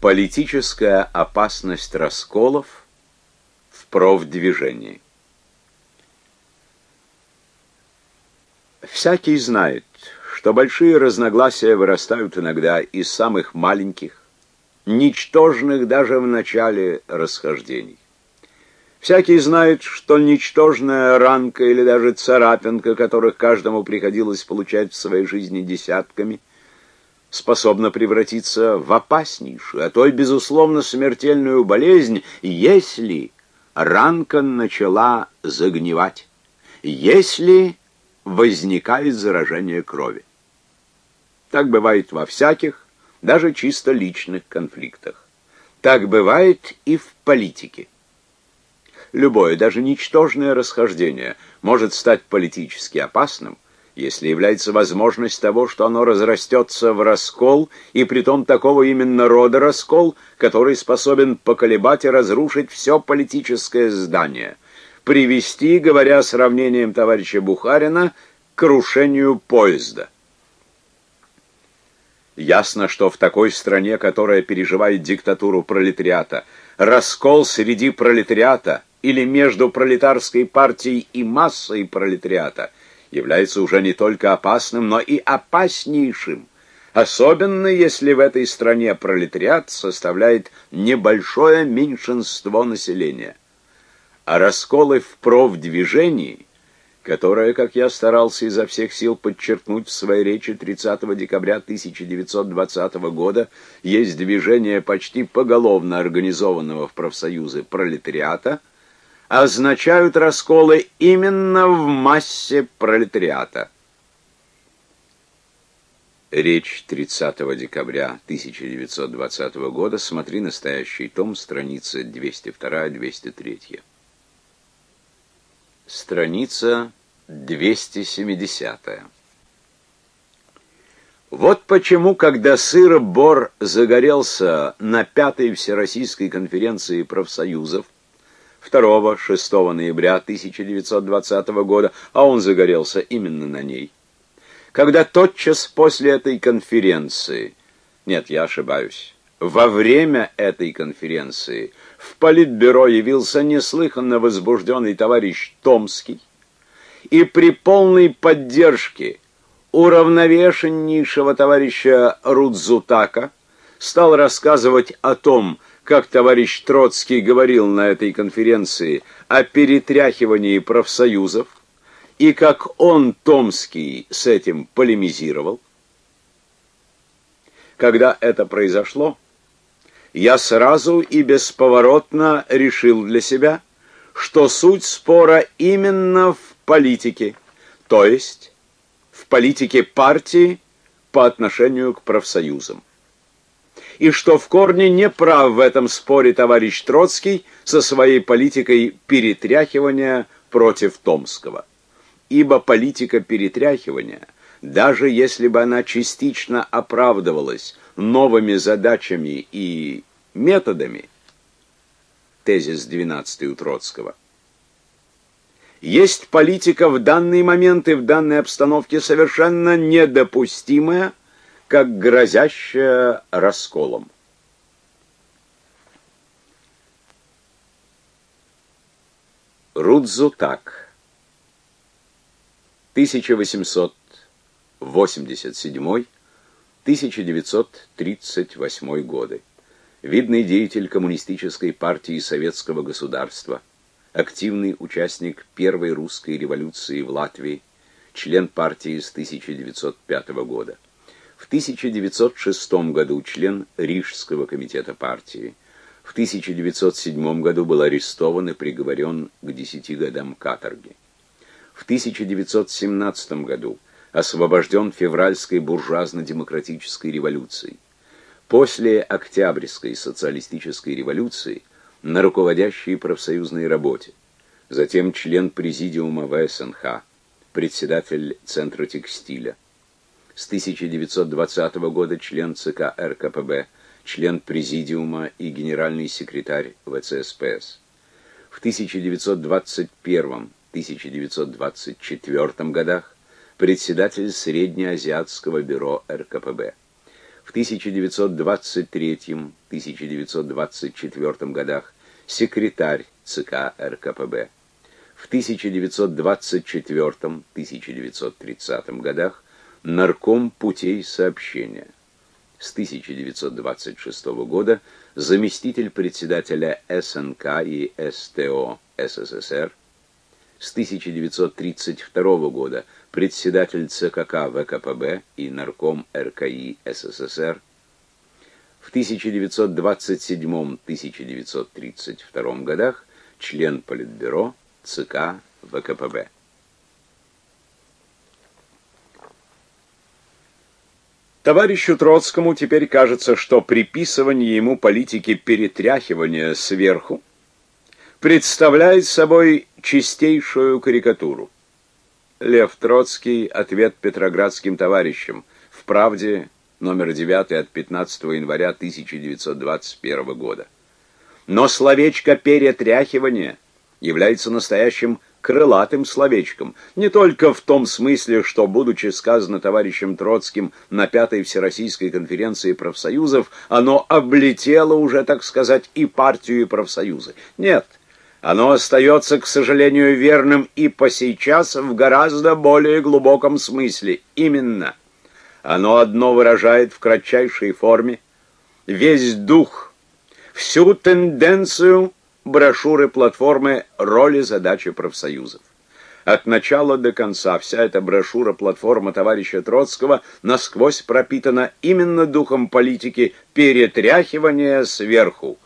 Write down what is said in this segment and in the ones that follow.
Политическая опасность расколов в профдвижении. Всякий знает, что большие разногласия вырастают иногда из самых маленьких, ничтожных даже в начале расхождений. Всякий знает, что ничтожная ранка или даже царапинка, которых каждому приходилось получать в своей жизни десятками, способна превратиться в опаснейшую, а то и, безусловно, смертельную болезнь, если ранка начала загнивать, если возникает заражение крови. Так бывает во всяких, даже чисто личных конфликтах. Так бывает и в политике. Любое, даже ничтожное расхождение может стать политически опасным, если является возможность того, что оно разрастется в раскол, и притом такого именно рода раскол, который способен поколебать и разрушить все политическое здание, привести, говоря сравнением товарища Бухарина, к крушению поезда. Ясно, что в такой стране, которая переживает диктатуру пролетариата, раскол среди пролетариата или между пролетарской партией и массой пролетариата является уже не только опасным, но и опаснейшим, особенно если в этой стране пролетариат составляет небольшое меньшинство населения. А расколы в профдвижении которое, как я старался изо всех сил подчеркнуть в своей речи 30 декабря 1920 года, есть движение почти поголовно организованного в профсоюзы пролетариата, означают расколы именно в массе пролетариата. Речь 30 декабря 1920 года, смотри настоящий том, страница 202-203. Страница 270. Вот почему, когда Сыр Бор загорелся на пятой Всероссийской конференции профсоюзов 2-6 ноября 1920 года, а он загорелся именно на ней, когда тотчас после этой конференции, нет, я ошибаюсь, во время этой конференции в политбюро явился неслыханно возбужденный товарищ Томский и при полной поддержке уравновешеннейшего товарища Рудзутака стал рассказывать о том, как товарищ Троцкий говорил на этой конференции о перетряхивании профсоюзов, и как он, Томский, с этим полемизировал. Когда это произошло, я сразу и бесповоротно решил для себя, что суть спора именно в политике, то есть в политике партии по отношению к профсоюзам. И что в корне не прав в этом споре товарищ Троцкий со своей политикой перетряхивания против Томского. Ибо политика перетряхивания, даже если бы она частично оправдывалась новыми задачами и методами. Тезис 12 у Троцкого. Есть политика в данный момент и в данной обстановке совершенно недопустимая, как грозящая расколом. Рудзутак 1887-1938 годы видный деятель коммунистической партии советского государства, активный участник первой русской революции в Латвии, член партии с 1905 года. В 1906 году член Рижского комитета партии. В 1907 году был арестован и приговорен к 10 годам каторги. В 1917 году освобожден февральской буржуазно-демократической революцией. После Октябрьской социалистической революции на руководящей профсоюзной работе, затем член президиума ВСНХ, председатель Центра текстиля. С 1920 года член ЦК РКПБ, член президиума и генеральный секретарь ВЦСПС. В 1921-1924 годах председатель Среднеазиатского бюро РКПБ в 1923-1924 годах секретарь ЦК РКПБ. В 1924-1930 годах нарком путей сообщения. С 1926 года заместитель председателя СНК и СТО СССР. С 1932 года председатель ЦКК ВКПБ и нарком РКИ СССР. В 1927-1932 годах член Политбюро ЦК ВКПБ. Товарищу Троцкому теперь кажется, что приписывание ему политики перетряхивания сверху представляет собой чистейшую карикатуру. Лев Троцкий. Ответ петроградским товарищам. В «Правде» номер 9 от 15 января 1921 года. Но словечко «перетряхивание» является настоящим крылатым словечком, не только в том смысле, что, будучи сказано товарищем Троцким на Пятой Всероссийской конференции профсоюзов, оно облетело уже, так сказать, и партию, и профсоюзы. Нет, оно остается, к сожалению, верным и по сейчас в гораздо более глубоком смысле. Именно – оно одно выражает в кратчайшей форме весь дух, всю тенденцию брошюры платформы роли задачи профсоюзов. От начала до конца вся эта брошюра платформа товарища Троцкого насквозь пропитана именно духом политики перетряхивания сверху.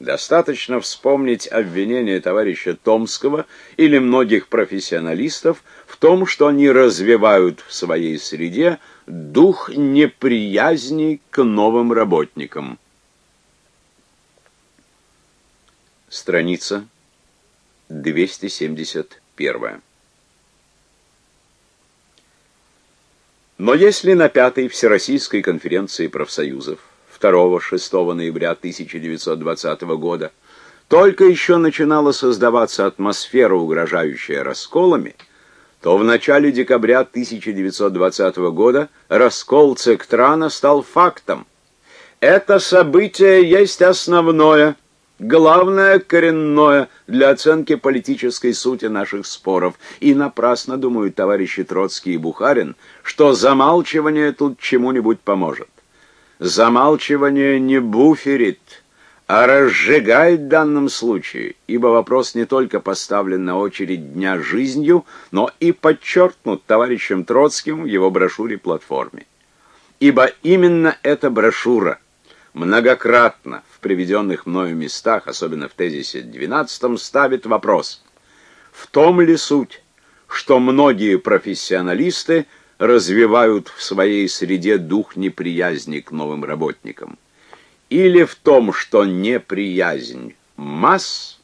Достаточно вспомнить обвинение товарища Томского или многих профессионалистов в том, что они развивают в своей среде дух неприязни к новым работникам. Страница 271. Но если на пятой Всероссийской конференции профсоюзов 2-6 ноября 1920 года только еще начинала создаваться атмосфера, угрожающая расколами, то в начале декабря 1920 года раскол Цектрана стал фактом. Это событие есть основное, главное коренное для оценки политической сути наших споров. И напрасно думают товарищи Троцкий и Бухарин, что замалчивание тут чему-нибудь поможет. Замалчивание не буферит, а разжигает в данном случае, ибо вопрос не только поставлен на очередь дня жизнью, но и подчеркнут товарищем Троцким в его брошюре «Платформе». Ибо именно эта брошюра многократно в приведенных мною местах, особенно в тезисе 12, ставит вопрос, в том ли суть, что многие профессионалисты развивают в своей среде дух неприязни к новым работникам или в том, что неприязнь масс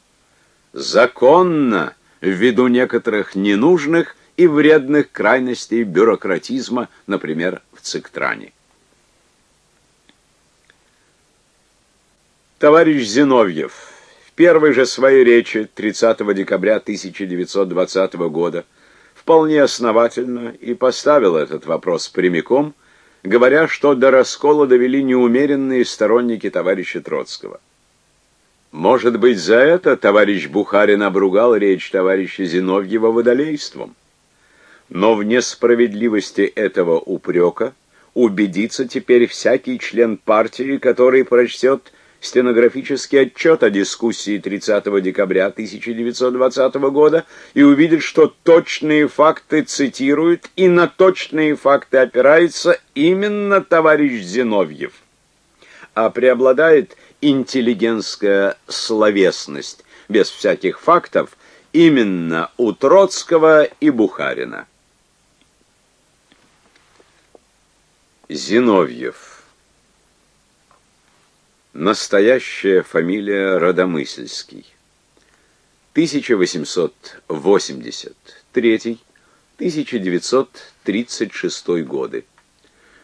законна ввиду некоторых ненужных и вредных крайностей бюрократизма, например, в Циктране. Товарищ Зиновьев в первой же своей речи 30 декабря 1920 года вполне основательно и поставил этот вопрос прямиком – говоря, что до раскола довели неумеренные сторонники товарища Троцкого. Может быть, за это товарищ Бухарин обругал речь товарища Зиновьева водолейством. Но в несправедливости этого упрека убедится теперь всякий член партии, который прочтет стенографический отчет о дискуссии 30 декабря 1920 года и увидит, что точные факты цитирует и на точные факты опирается именно товарищ Зиновьев. А преобладает интеллигентская словесность, без всяких фактов, именно у Троцкого и Бухарина. Зиновьев Настоящая фамилия Родомысльский. 1883-1936 годы.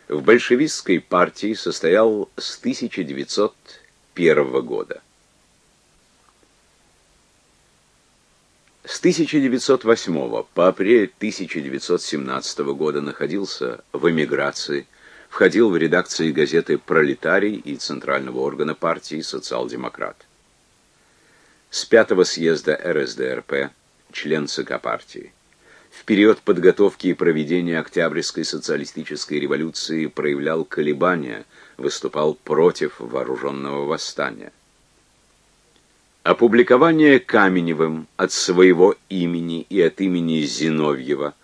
В большевистской партии состоял с 1901 года. С 1908 по апрель 1917 года находился в эмиграции входил в редакции газеты «Пролетарий» и центрального органа партии «Социал-демократ». С пятого съезда РСДРП, член ЦК партии. В период подготовки и проведения Октябрьской социалистической революции проявлял колебания, выступал против вооруженного восстания. Опубликование Каменевым от своего имени и от имени Зиновьева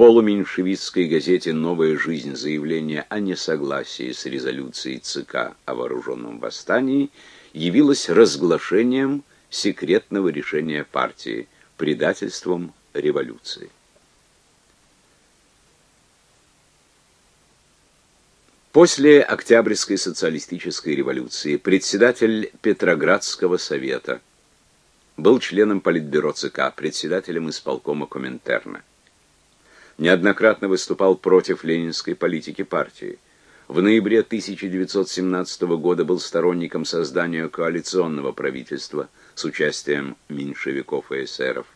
полуменьшевистской газете «Новая жизнь» заявление о несогласии с резолюцией ЦК о вооруженном восстании явилось разглашением секретного решения партии, предательством революции. После Октябрьской социалистической революции председатель Петроградского совета был членом Политбюро ЦК, председателем исполкома Коминтерна. Неоднократно выступал против ленинской политики партии. В ноябре 1917 года был сторонником создания коалиционного правительства с участием меньшевиков и эсеров.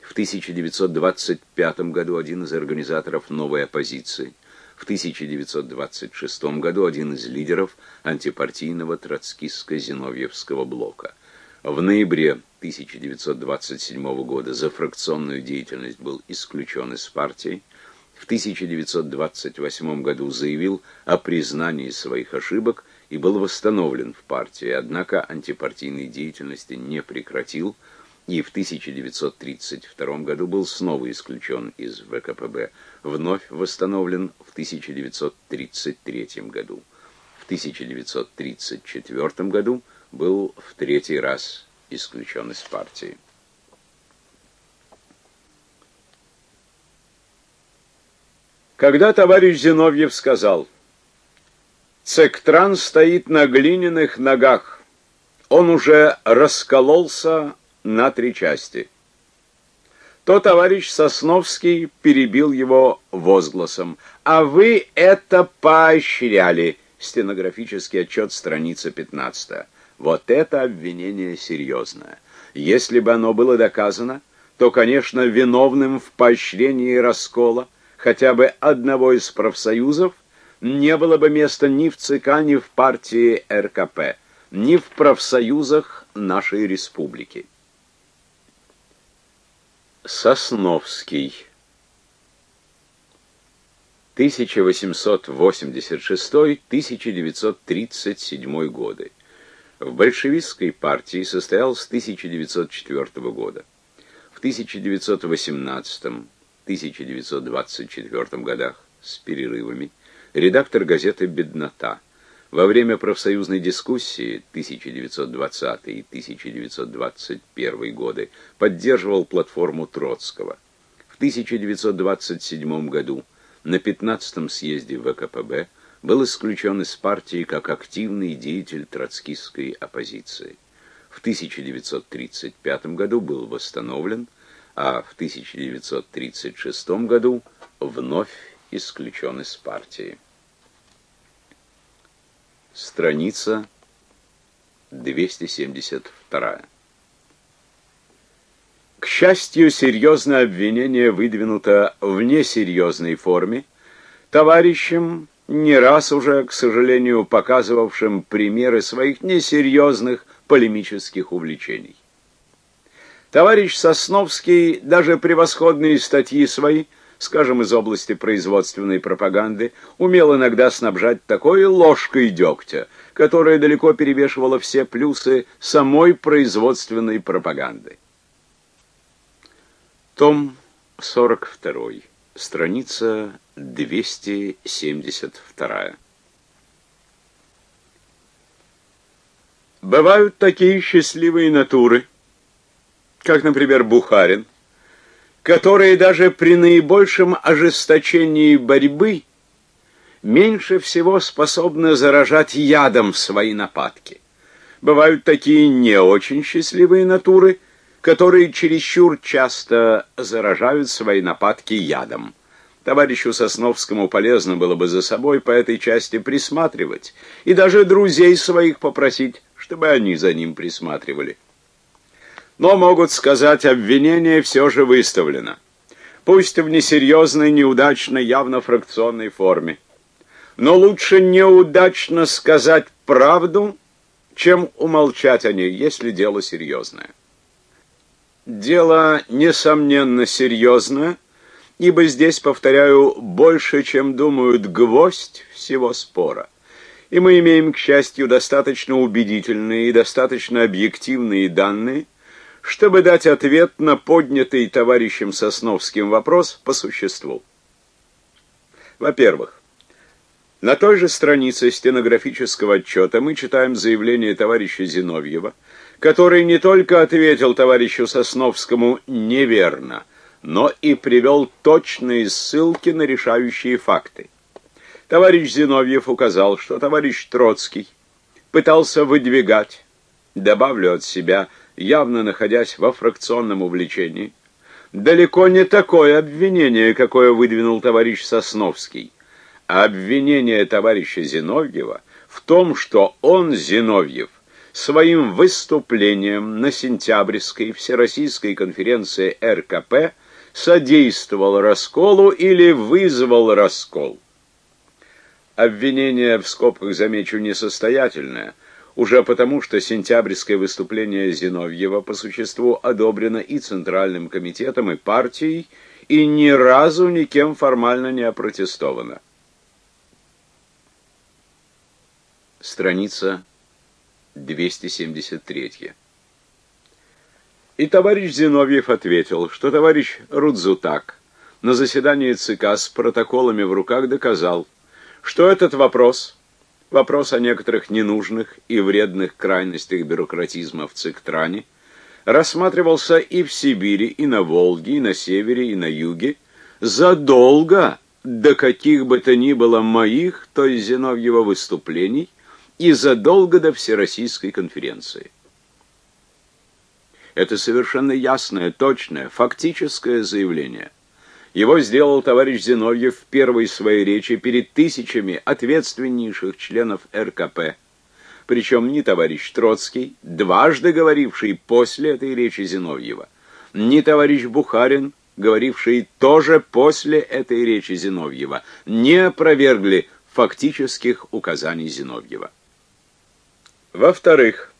В 1925 году один из организаторов новой оппозиции – в 1926 году один из лидеров антипартийного троцкистско-зиновьевского блока. В ноябре 1927 года за фракционную деятельность был исключен из партии. В 1928 году заявил о признании своих ошибок и был восстановлен в партии, однако антипартийной деятельности не прекратил, и в 1932 году был снова исключен из ВКПБ, вновь восстановлен в 1933 году. В 1934 году был в третий раз исключен из партии. Когда товарищ Зиновьев сказал, «Цектран стоит на глиняных ногах, он уже раскололся на три части. То товарищ Сосновский перебил его возгласом. «А вы это поощряли!» Стенографический отчет, страница 15. Вот это обвинение серьезное. Если бы оно было доказано, то, конечно, виновным в поощрении раскола хотя бы одного из профсоюзов не было бы места ни в ЦК, ни в партии РКП, ни в профсоюзах нашей республики. Сосновский 1886-1937 годы. В большевистской партии состоял с 1904 года. В 1918-1924 годах с перерывами редактор газеты «Беднота». Во время профсоюзной дискуссии 1920 и 1921 годы поддерживал платформу Троцкого. В 1927 году на 15-м съезде ВКПБ был исключен из партии как активный деятель троцкистской оппозиции. В 1935 году был восстановлен, а в 1936 году вновь исключен из партии. Страница 272. К счастью, серьезное обвинение выдвинуто в несерьезной форме товарищем, не раз уже, к сожалению, показывавшим примеры своих несерьезных полемических увлечений. Товарищ Сосновский даже превосходные статьи свои скажем, из области производственной пропаганды, умел иногда снабжать такой ложкой дегтя, которая далеко перевешивала все плюсы самой производственной пропаганды. Том 42, страница 272. Бывают такие счастливые натуры, как, например, Бухарин, которые даже при наибольшем ожесточении борьбы меньше всего способны заражать ядом свои нападки. Бывают такие не очень счастливые натуры, которые чересчур часто заражают свои нападки ядом. Товарищу Сосновскому полезно было бы за собой по этой части присматривать и даже друзей своих попросить, чтобы они за ним присматривали. Но могут сказать, обвинение все же выставлено. Пусть в несерьезной, неудачной, явно фракционной форме. Но лучше неудачно сказать правду, чем умолчать о ней, если дело серьезное. Дело, несомненно, серьезное, ибо здесь, повторяю, больше, чем думают, гвоздь всего спора. И мы имеем, к счастью, достаточно убедительные и достаточно объективные данные, чтобы дать ответ на поднятый товарищем Сосновским вопрос по существу. Во-первых, на той же странице стенографического отчета мы читаем заявление товарища Зиновьева, который не только ответил товарищу Сосновскому неверно, но и привел точные ссылки на решающие факты. Товарищ Зиновьев указал, что товарищ Троцкий пытался выдвигать, добавлю от себя, явно находясь во фракционном увлечении, далеко не такое обвинение, какое выдвинул товарищ Сосновский, а обвинение товарища Зиновьева в том, что он, Зиновьев, своим выступлением на сентябрьской Всероссийской конференции РКП содействовал расколу или вызвал раскол. Обвинение, в скобках замечу, несостоятельное – уже потому, что сентябрьское выступление Зиновьева по существу одобрено и Центральным комитетом, и партией, и ни разу никем формально не опротестовано. Страница 273. И товарищ Зиновьев ответил, что товарищ Рудзутак на заседании ЦК с протоколами в руках доказал, что этот вопрос – Вопрос о некоторых ненужных и вредных крайностях бюрократизма в Циктране рассматривался и в Сибири, и на Волге, и на севере, и на юге задолго до каких бы то ни было моих, то есть Зиновьева выступлений, и задолго до Всероссийской конференции. Это совершенно ясное, точное, фактическое заявление. Его сделал товарищ Зиновьев в первой своей речи перед тысячами ответственнейших членов РКП. Причем ни товарищ Троцкий, дважды говоривший после этой речи Зиновьева, ни товарищ Бухарин, говоривший тоже после этой речи Зиновьева, не опровергли фактических указаний Зиновьева. Во-вторых,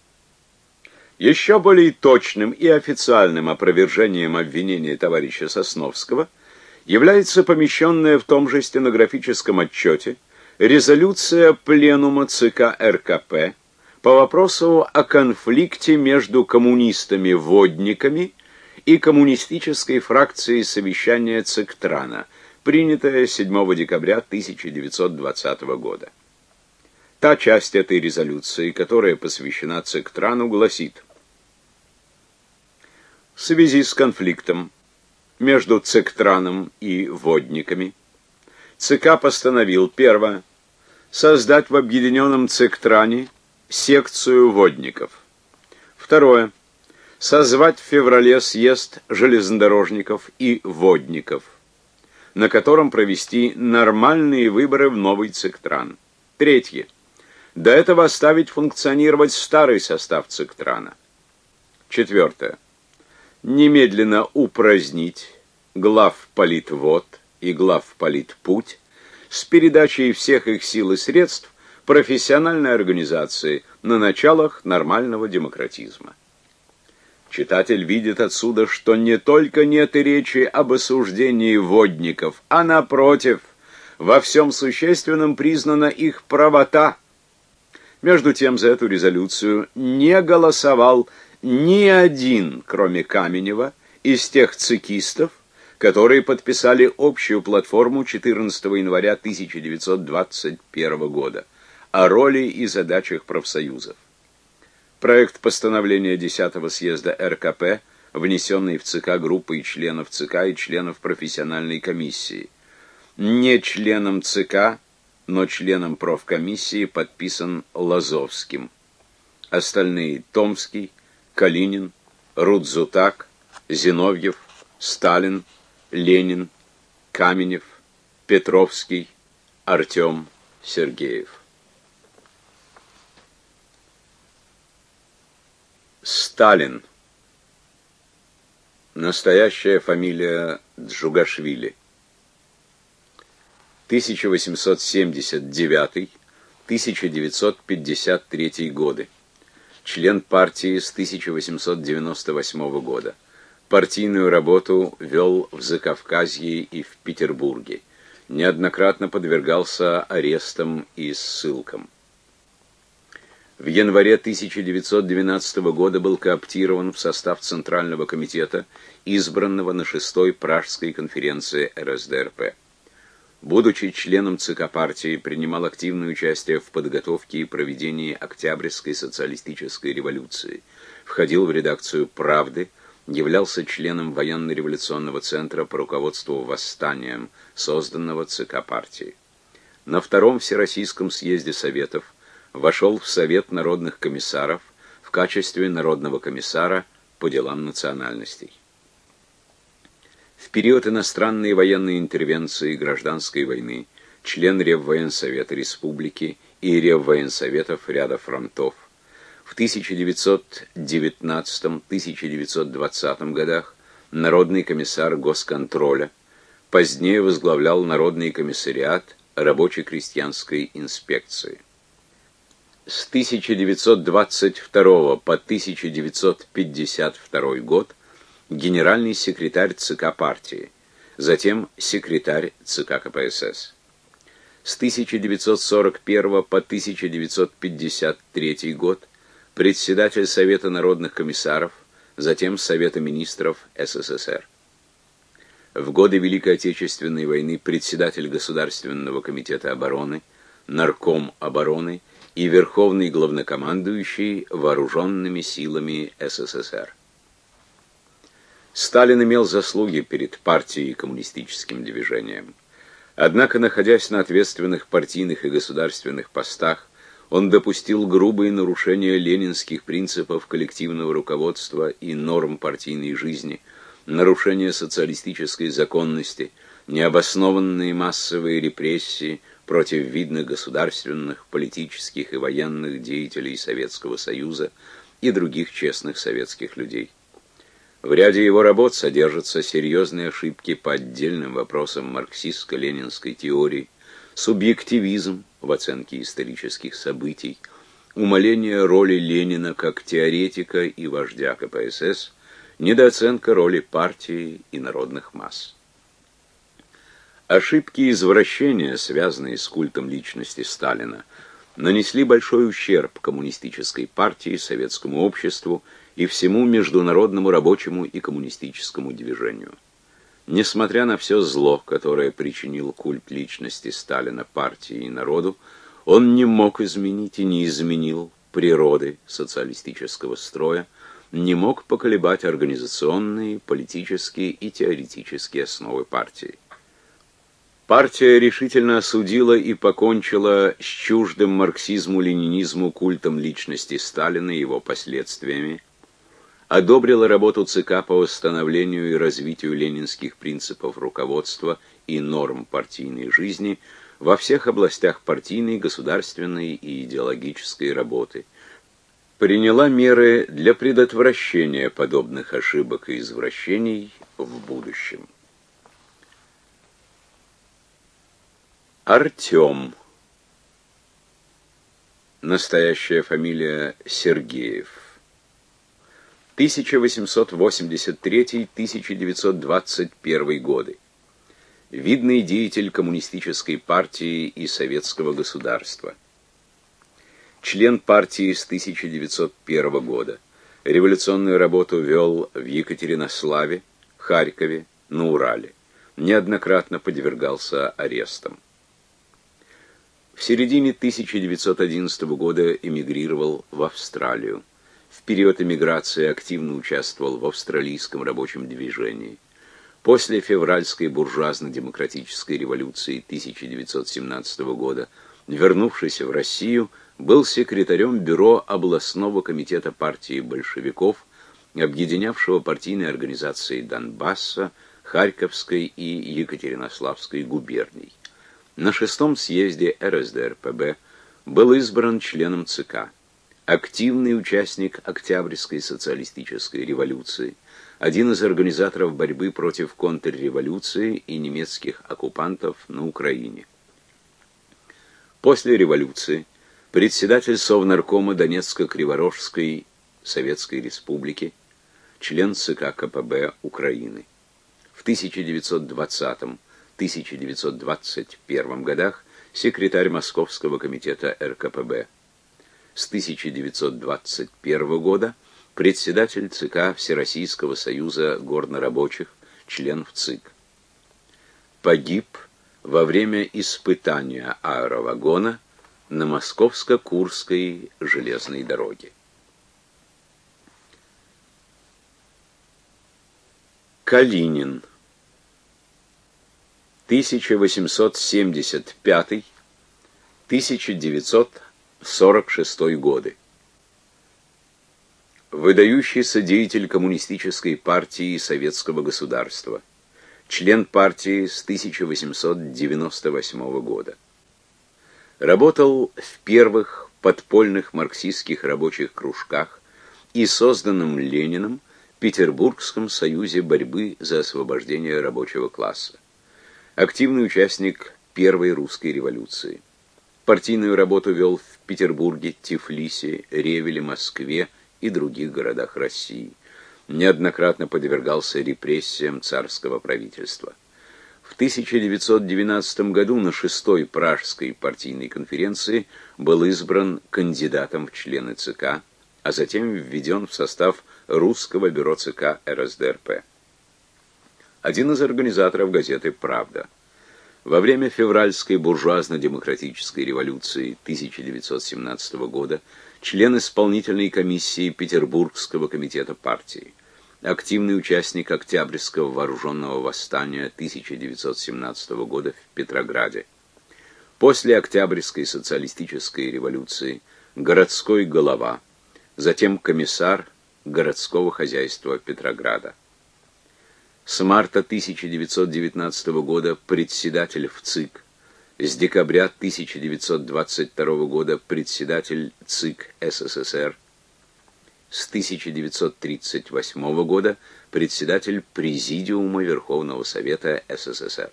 еще более точным и официальным опровержением обвинения товарища Сосновского – является помещенная в том же стенографическом отчете резолюция Пленума ЦК РКП по вопросу о конфликте между коммунистами-водниками и коммунистической фракцией совещания ЦКТРАНа, принятая 7 декабря 1920 года. Та часть этой резолюции, которая посвящена ЦКТРАНу, гласит В связи с конфликтом между Цектраном и водниками. ЦК постановил, первое, создать в объединенном Цектране секцию водников. Второе, созвать в феврале съезд железнодорожников и водников, на котором провести нормальные выборы в новый Цектран. Третье, до этого оставить функционировать старый состав Цектрана. Четвертое, немедленно упразднить глав политвод и глав политпуть с передачей всех их сил и средств профессиональной организации на началах нормального демократизма. Читатель видит отсюда, что не только нет и речи об осуждении водников, а напротив, во всем существенном признана их правота. Между тем за эту резолюцию не голосовал ни один, кроме Каменева, из тех цикистов, которые подписали общую платформу 14 января 1921 года о роли и задачах профсоюзов. Проект постановления 10-го съезда РКП, внесенный в ЦК группой членов ЦК и членов профессиональной комиссии. Не членом ЦК, но членом профкомиссии подписан Лазовским. Остальные Томский, Калинин, Рудзутак, Зиновьев, Сталин, Ленин, Каменев, Петровский, Артем Сергеев. Сталин. Настоящая фамилия Джугашвили. 1879-1953 годы. Член партии с 1898 года. Партийную работу вел в Закавказье и в Петербурге. Неоднократно подвергался арестам и ссылкам. В январе 1912 года был кооптирован в состав Центрального комитета, избранного на шестой Пражской конференции РСДРП. Будучи членом ЦК партии, принимал активное участие в подготовке и проведении Октябрьской социалистической революции. Входил в редакцию «Правды», являлся членом военно-революционного центра по руководству восстанием, созданного ЦК партии. На втором Всероссийском съезде Советов вошел в Совет народных комиссаров в качестве народного комиссара по делам национальностей. В период иностранной военной интервенции и гражданской войны член Реввоенсовета Республики и Реввоенсоветов ряда фронтов. В 1919-1920 годах народный комиссар госконтроля, позднее возглавлял Народный комиссариат рабоче-крестьянской инспекции. С 1922 по 1952 год генеральный секретарь ЦК партии, затем секретарь ЦК КПСС. С 1941 по 1953 год председатель Совета народных комиссаров, затем Совета министров СССР. В годы Великой Отечественной войны председатель Государственного комитета обороны, нарком обороны и верховный главнокомандующий вооруженными силами СССР. Сталин имел заслуги перед партией и коммунистическим движением. Однако, находясь на ответственных партийных и государственных постах, он допустил грубые нарушения ленинских принципов коллективного руководства и норм партийной жизни, нарушение социалистической законности, необоснованные массовые репрессии против видных государственных, политических и военных деятелей Советского Союза и других честных советских людей. В ряде его работ содержатся серьезные ошибки по отдельным вопросам марксистско-ленинской теории, субъективизм в оценке исторических событий, умаление роли Ленина как теоретика и вождя КПСС, недооценка роли партии и народных масс. Ошибки и извращения, связанные с культом личности Сталина, нанесли большой ущерб коммунистической партии, советскому обществу и всему международному рабочему и коммунистическому движению. Несмотря на все зло, которое причинил культ личности Сталина партии и народу, он не мог изменить и не изменил природы социалистического строя, не мог поколебать организационные, политические и теоретические основы партии. Партия решительно осудила и покончила с чуждым марксизму-ленинизму культом личности Сталина и его последствиями, одобрила работу ЦК по восстановлению и развитию ленинских принципов руководства и норм партийной жизни во всех областях партийной, государственной и идеологической работы. Приняла меры для предотвращения подобных ошибок и извращений в будущем. Артем. Настоящая фамилия Сергеев. 1883-1921 годы. Видный деятель коммунистической партии и советского государства. Член партии с 1901 года. Революционную работу вел в Екатеринославе, Харькове, на Урале. Неоднократно подвергался арестам. В середине 1911 года эмигрировал в Австралию. Период эмиграции активно участвовал в австралийском рабочем движении. После февральской буржуазно-демократической революции 1917 года, вернувшись в Россию, был секретарем бюро областного комитета партии большевиков, объединявшего партийные организации Донбасса, Харьковской и Екатеринославской губерний. На шестом съезде РСДРПб был избран членом ЦК активный участник Октябрьской социалистической революции, один из организаторов борьбы против контрреволюции и немецких оккупантов на Украине. После революции председатель Совнаркома Донецко-Криворожской Советской Республики, член ЦК КПБ Украины. В 1920-1921 годах секретарь Московского комитета РКПБ. С 1921 года председатель ЦК Всероссийского союза горнорабочих, член ВЦИК. Погиб во время испытания аэровагона на Московско-Курской железной дороге. Калинин 1875-1946 годы. Выдающийся деятель коммунистической партии и советского государства. Член партии с 1898 года. Работал в первых подпольных марксистских рабочих кружках и созданном Лениным Петербургском союзе борьбы за освобождение рабочего класса. Активный участник Первой русской революции. Партийную работу вел в Петербурге, Тифлисе, Ревеле, Москве и других городах России. Неоднократно подвергался репрессиям царского правительства. В 1919 году на шестой Пражской партийной конференции был избран кандидатом в члены ЦК, а затем введен в состав Русского бюро ЦК РСДРП. Один из организаторов газеты «Правда». Во время февральской буржуазно-демократической революции 1917 года член исполнительной комиссии Петербургского комитета партии, активный участник Октябрьского вооруженного восстания 1917 года в Петрограде. После Октябрьской социалистической революции городской голова, затем комиссар городского хозяйства Петрограда. С марта 1919 года председатель ВЦИК, с декабря 1922 года председатель ЦИК СССР, с 1938 года председатель Президиума Верховного Совета СССР,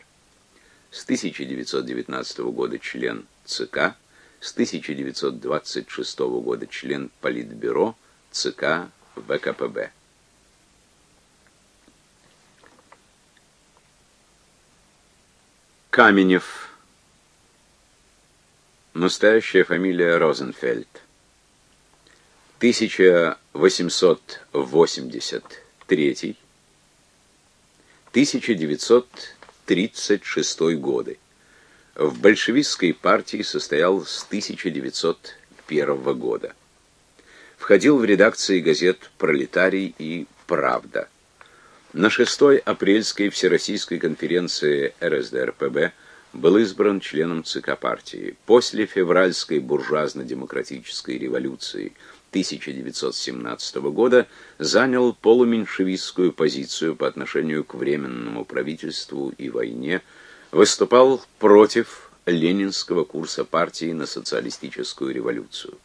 с 1919 года член ЦК, с 1926 года член Политбюро ЦК ВКПБ. Каменев. Настоящая фамилия Розенфельд. 1883 1936 годы. В большевистской партии состоял с 1901 года входил в редакции газет «Пролетарий» и «Правда». На 6 апрельской Всероссийской конференции РСДРПб был избран членом ЦК партии. После февральской буржуазно-демократической революции 1917 года занял полуменьшевистскую позицию по отношению к Временному правительству и войне, выступал против ленинского курса партии на социалистическую революцию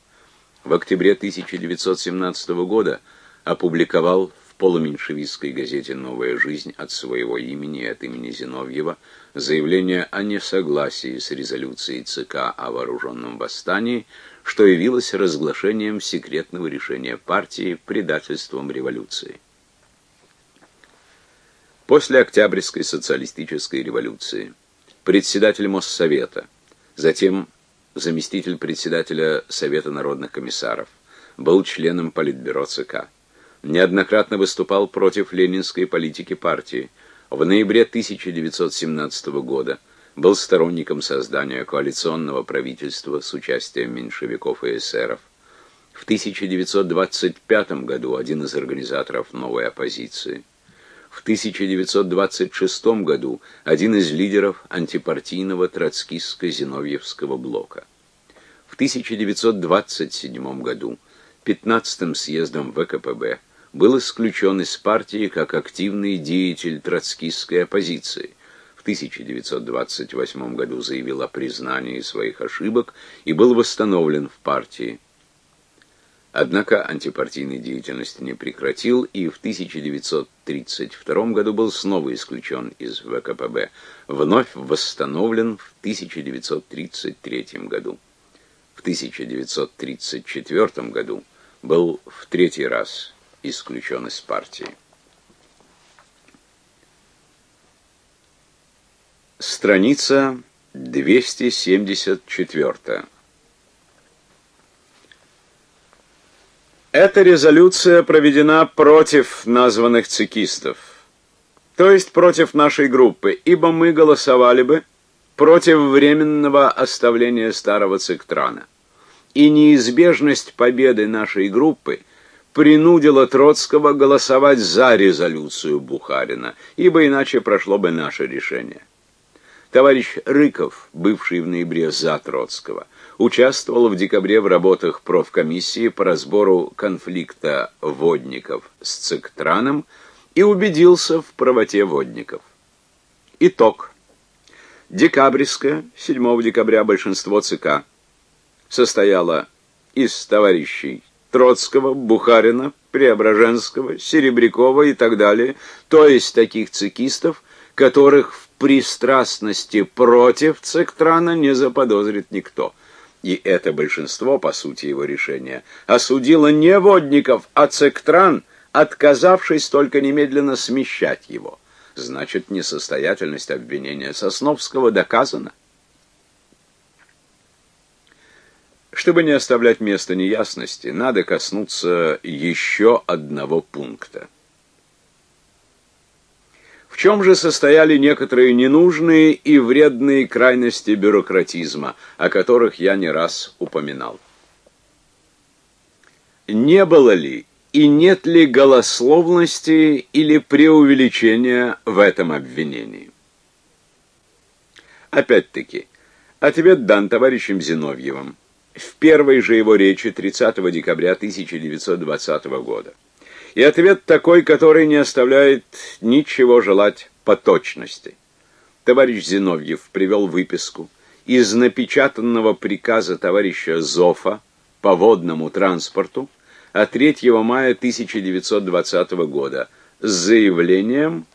в октябре 1917 года опубликовал полуменьшевистской газете «Новая жизнь» от своего имени и от имени Зиновьева заявление о несогласии с резолюцией ЦК о вооруженном восстании, что явилось разглашением секретного решения партии предательством революции. После Октябрьской социалистической революции председатель Моссовета, затем заместитель председателя Совета народных комиссаров, был членом Политбюро ЦК. Неоднократно выступал против ленинской политики партии. В ноябре 1917 года был сторонником создания коалиционного правительства с участием меньшевиков и эсеров. В 1925 году один из организаторов новой оппозиции. В 1926 году один из лидеров антипартийного троцкистско-зиновьевского блока. В 1927 году 15-м съездом ВКПБ был исключен из партии как активный деятель троцкистской оппозиции. В 1928 году заявил о признании своих ошибок и был восстановлен в партии. Однако антипартийной деятельности не прекратил и в 1932 году был снова исключен из ВКПБ, вновь восстановлен в 1933 году. В 1934 году был в третий раз исключен из партии. Страница 274. Эта резолюция проведена против названных цикистов, то есть против нашей группы, ибо мы голосовали бы против временного оставления старого циктрана. И неизбежность победы нашей группы принудила Троцкого голосовать за резолюцию Бухарина, ибо иначе прошло бы наше решение. Товарищ Рыков, бывший в ноябре за Троцкого, участвовал в декабре в работах профкомиссии по разбору конфликта водников с Цектраном и убедился в правоте водников. Итог. Декабрьское, 7 декабря большинство ЦК состояло из товарищей Троцкого, Бухарина, Преображенского, Серебрякова и так далее, то есть таких цикистов, которых в пристрастности против Цектрана не заподозрит никто. И это большинство, по сути его решения, осудило не водников, а Цектран, отказавшись только немедленно смещать его. Значит, несостоятельность обвинения Сосновского доказана. Чтобы не оставлять места неясности, надо коснуться еще одного пункта. В чем же состояли некоторые ненужные и вредные крайности бюрократизма, о которых я не раз упоминал? Не было ли и нет ли голословности или преувеличения в этом обвинении? Опять-таки, ответ дан товарищем Зиновьевым в первой же его речи 30 декабря 1920 года. И ответ такой, который не оставляет ничего желать по точности. Товарищ Зиновьев привел выписку из напечатанного приказа товарища Зофа по водному транспорту от 3 мая 1920 года с заявлением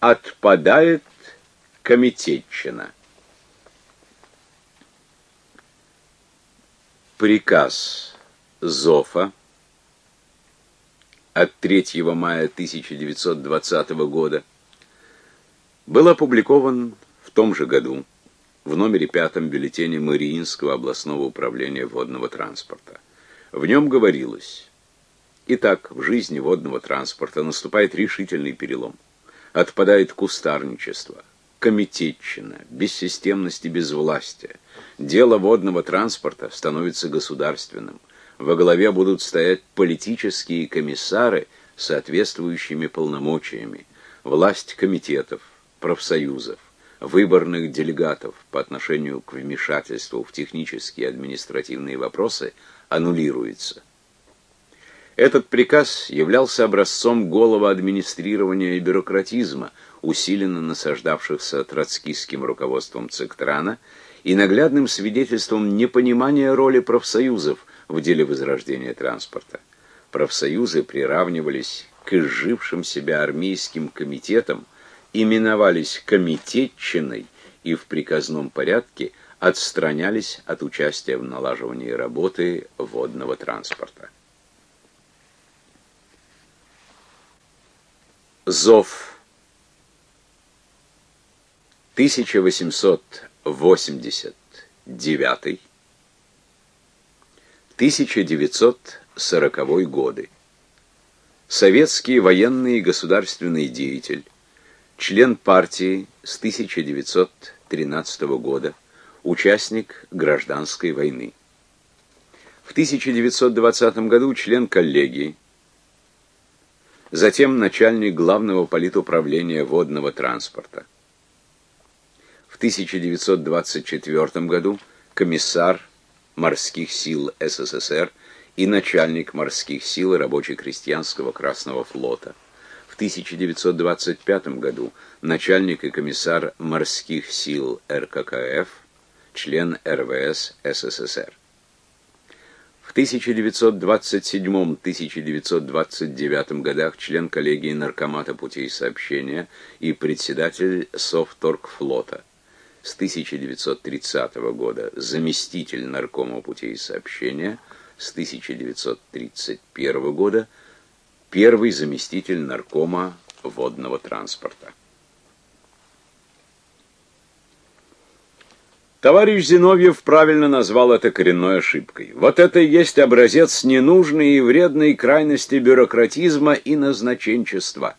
«Отпадает комитетчина». Приказ Зофа от 3 мая 1920 года был опубликован в том же году в номере пятом бюллетеня Мариинского областного управления водного транспорта. В нем говорилось: Итак, в жизни водного транспорта наступает решительный перелом. Отпадает кустарничество, комитетчина, бессистемность и безвластие. Дело водного транспорта становится государственным во главе будут стоять политические комиссары с соответствующими полномочиями, власть комитетов, профсоюзов, выборных делегатов по отношению к вмешательству в технические и административные вопросы аннулируется. Этот приказ являлся образцом голого администрирования и бюрократизма, усиленно насаждавшихся троцкистским руководством Цектрана, и наглядным свидетельством непонимания роли профсоюзов в деле возрождения транспорта. Профсоюзы приравнивались к изжившим себя армейским комитетам, именовались комитетчиной и в приказном порядке отстранялись от участия в налаживании работы водного транспорта. Зов 1889 1940 годы. Советский военный и государственный деятель, член партии с 1913 года, участник гражданской войны. В 1920 году член коллегии, затем начальник главного политуправления водного транспорта. В 1924 году комиссар морских сил СССР и начальник морских сил рабоче-крестьянского Красного флота. В 1925 году начальник и комиссар морских сил РККФ, член РВС СССР. В 1927-1929 годах член коллегии Наркомата путей сообщения и председатель Совторгфлота. С 1930 года заместитель Наркома путей сообщения, с 1931 года первый заместитель Наркома водного транспорта. Товарищ Зиновьев правильно назвал это коренной ошибкой. Вот это и есть образец ненужной и вредной крайности бюрократизма и назначенчества.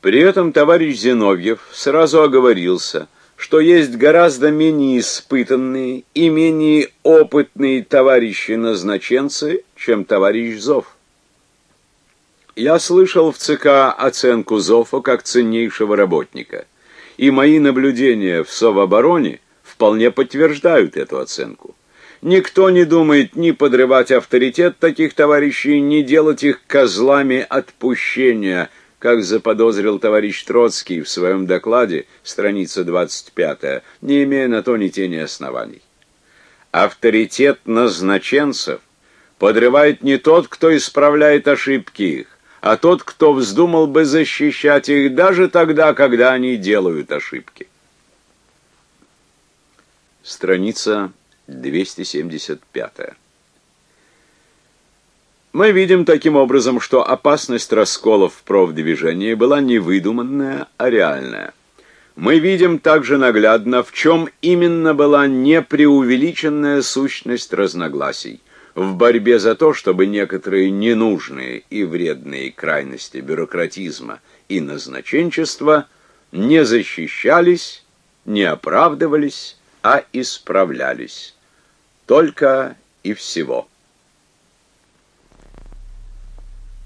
При этом товарищ Зиновьев сразу оговорился, что есть гораздо менее испытанные и менее опытные товарищи-назначенцы, чем товарищ Зов. Я слышал в ЦК оценку Зофа как ценнейшего работника, и мои наблюдения в Совобороне вполне подтверждают эту оценку. Никто не думает ни подрывать авторитет таких товарищей, ни делать их козлами отпущения, как заподозрил товарищ Троцкий в своем докладе, страница 25, не имея на то ни тени оснований. Авторитет назначенцев подрывает не тот, кто исправляет ошибки их, а тот, кто вздумал бы защищать их даже тогда, когда они делают ошибки. Страница 275. Мы видим таким образом, что опасность расколов в профдвижении была не выдуманная, а реальная. Мы видим также наглядно, в чем именно была непреувеличенная сущность разногласий в борьбе за то, чтобы некоторые ненужные и вредные крайности бюрократизма и назначенчества не защищались, не оправдывались, а исправлялись. Только и всего.